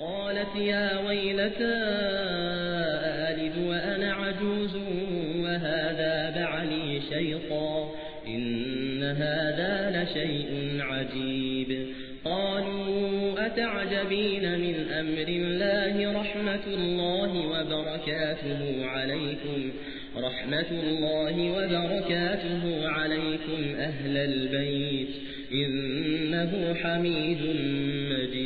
قالت يا ويلتى ألد وأنا عجوز وهذا بعلي شيطا إن هذا لشيء عجيب. قالوا أتعجبين من أمر الله رحمة الله وبركاته عليكم؟ رحمة الله وبركاته عليكم أهل البيت إنه حميد مجيد.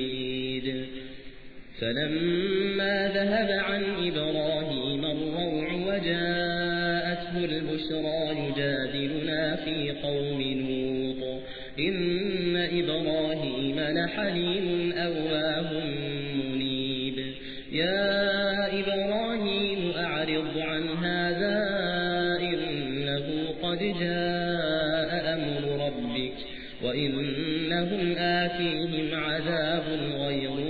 فلما ذهب عن إبراهيم الروع وجاءته البشرى يجادلنا في قوم نوط إن إبراهيم لحليم أواه منيب. يا إبراهيم أعرض عن هذا إنه قد جاء أمر ربك وإنهم آتيهم عذاب غير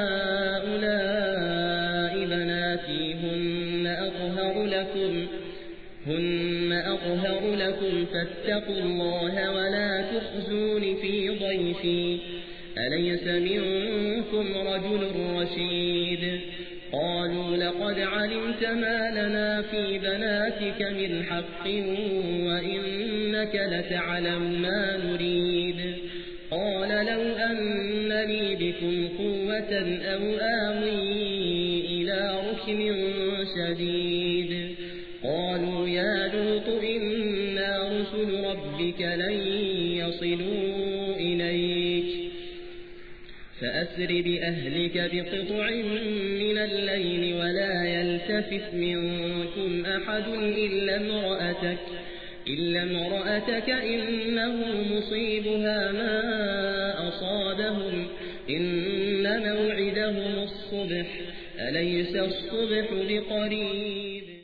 بناتي هن أطهر لكم هن أطهر لكم فاتقوا الله ولا تخزون في ضيفي. أليس منكم رجل رشيد؟ قالوا لقد علمت ما لنا في بناتك من حق وإنك لتعلم ما نريد. قال لو أن لي بكم قوة أو آوي إلى ركن شديد. قالوا يا لوط إنا رسل ربك لن يصلوا إليك. فأسر بأهلك بقطع من الليل ولا يلتفت منكم أحد إلا امرأتك إلا امرأتك إنه مصيبها ما الصبح أليس الصبح بقريب